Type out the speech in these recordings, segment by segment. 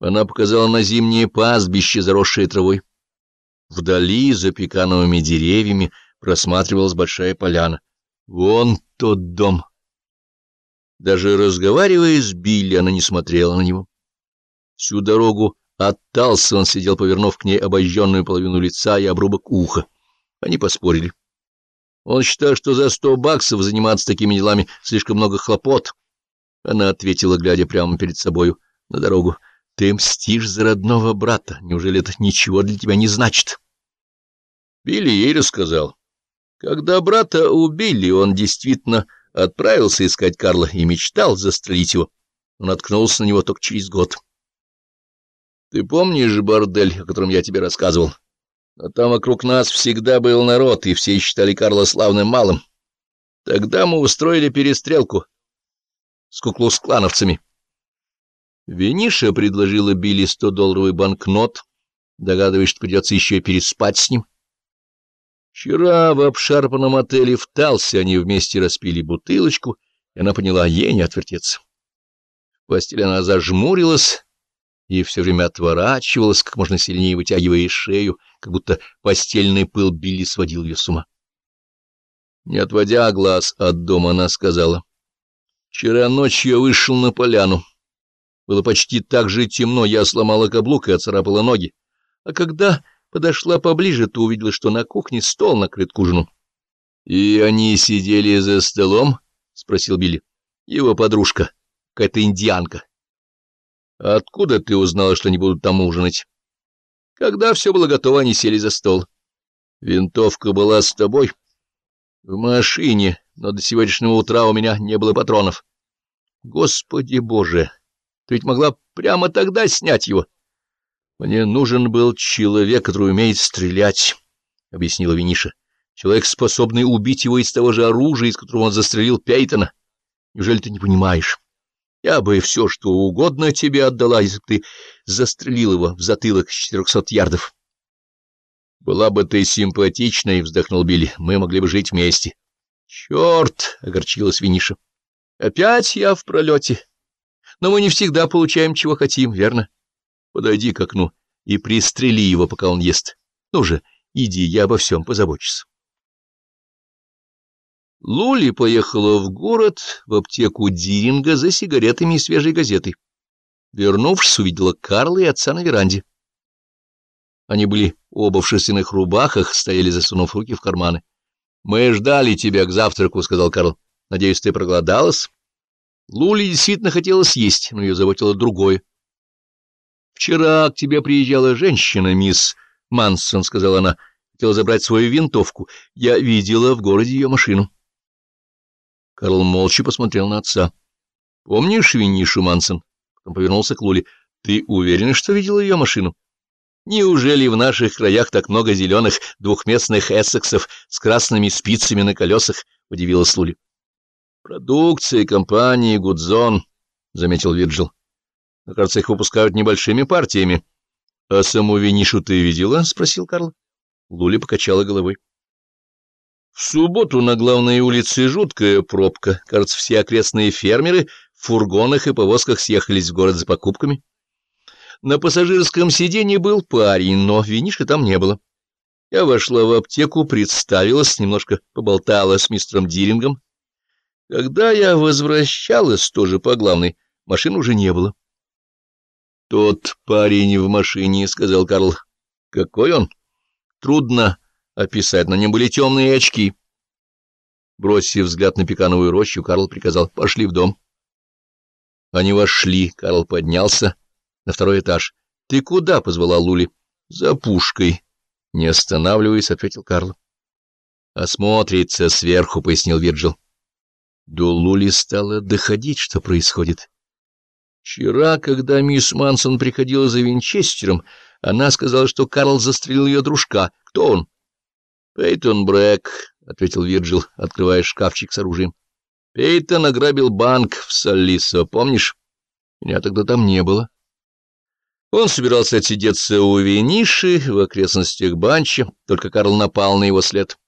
Она показала на зимнее пастбище, заросшее травой. Вдали, за пекановыми деревьями, просматривалась большая поляна. Вон тот дом. Даже разговаривая с Билли, она не смотрела на него. Всю дорогу от он сидел, повернув к ней обожженную половину лица и обрубок уха. Они поспорили. Он считал, что за сто баксов заниматься такими делами слишком много хлопот. Она ответила, глядя прямо перед собою на дорогу. Ты мстишь за родного брата. Неужели это ничего для тебя не значит? Билли ей рассказал. Когда брата убили, он действительно отправился искать Карла и мечтал застрелить его. Он наткнулся на него только через год. Ты помнишь бордель, о котором я тебе рассказывал? Но там вокруг нас всегда был народ, и все считали Карла славным малым. Тогда мы устроили перестрелку с куклус-клановцами. Вениша предложила Билли сто-долларовый банкнот, догадываясь, что придется еще и переспать с ним. Вчера в обшарпанном отеле в Талсе они вместе распили бутылочку, и она поняла, ей не отвертеться. В постели она зажмурилась и все время отворачивалась, как можно сильнее вытягивая шею, как будто постельный пыл Билли сводил ее с ума. Не отводя глаз от дома, она сказала, «Вчера ночью я вышел на поляну. Было почти так же темно, я сломала каблук и оцарапала ноги. А когда подошла поближе, то увидела, что на кухне стол накрыт к ужину. — И они сидели за столом? — спросил Билли. — Его подружка, какая-то индианка. — Откуда ты узнала, что они будут там ужинать? — Когда все было готово, они сели за стол. — Винтовка была с тобой? — В машине, но до сегодняшнего утра у меня не было патронов. — Господи боже! Ты ведь могла прямо тогда снять его. — Мне нужен был человек, который умеет стрелять, — объяснила Виниша. — Человек, способный убить его из того же оружия, из которого он застрелил Пейтона. Неужели ты не понимаешь? Я бы все, что угодно тебе отдала, если бы ты застрелил его в затылок с четырехсот ярдов. — Была бы ты симпатичной, — вздохнул Билли, — мы могли бы жить вместе. — Черт! — огорчилась Виниша. — Опять я в пролете. Но мы не всегда получаем, чего хотим, верно? Подойди к окну и пристрели его, пока он ест. Ну же, иди, я обо всем позабочусь. Лули поехала в город, в аптеку Диринга за сигаретами и свежей газетой. Вернувшись, увидела Карла и отца на веранде. Они были оба в шерстяных рубахах, стояли, засунув руки в карманы. — Мы ждали тебя к завтраку, — сказал Карл. — Надеюсь, ты проголодалась? Лули действительно хотела съесть, но ее заботило другое. — Вчера к тебе приезжала женщина, мисс Мансон, — сказала она. Хотела забрать свою винтовку. Я видела в городе ее машину. Карл молча посмотрел на отца. — Помнишь Виннишу Мансон? Потом повернулся к Лули. — Ты уверен, что видела ее машину? Неужели в наших краях так много зеленых двухместных эссексов с красными спицами на колесах? — удивилась Лули. Продукция компании «Гудзон», — заметил Вирджил. Кажется, их выпускают небольшими партиями. — А саму винишу ты видела? — спросил Карл. Лули покачала головой. В субботу на главной улице жуткая пробка. Кажется, все окрестные фермеры в фургонах и повозках съехались в город за покупками. На пассажирском сиденье был парень, но винишка там не было. Я вошла в аптеку, представилась, немножко поболтала с мистером Дирингом, когда я возвращалась тоже по главной, машин уже не было. — Тот парень в машине, — сказал Карл. — Какой он? Трудно описать, на нем были темные очки. Бросив взгляд на пекановую рощу, Карл приказал, — пошли в дом. Они вошли, Карл поднялся на второй этаж. — Ты куда? — позвала Лули. — За пушкой. Не останавливаясь, ответил Карл. — Осмотрится сверху, — пояснил Вирджил. До Лули стало доходить, что происходит. Вчера, когда мисс Мансон приходила за Винчестером, она сказала, что Карл застрелил ее дружка. Кто он? — Пейтон Брэк, — ответил Вирджил, открывая шкафчик с оружием. — Пейтон ограбил банк в Саллисо, помнишь? Меня тогда там не было. Он собирался отсидеться у Виниши в окрестностях Банча, только Карл напал на его след.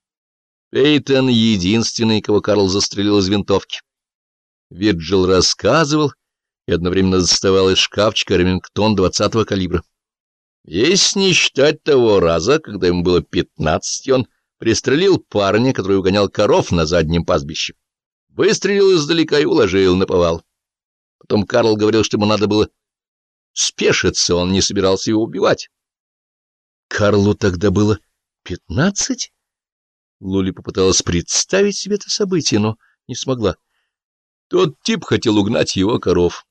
Пейтон — единственный, кого Карл застрелил из винтовки. Вирджил рассказывал, и одновременно доставал из шкафчика ремингтон двадцатого калибра. Если не считать того раза, когда ему было пятнадцать, он пристрелил парня, который угонял коров на заднем пастбище. Выстрелил издалека и уложил на повал. Потом Карл говорил, что ему надо было спешиться, он не собирался его убивать. Карлу тогда было пятнадцать? Лули попыталась представить себе это событие, но не смогла. Тот тип хотел угнать его коров.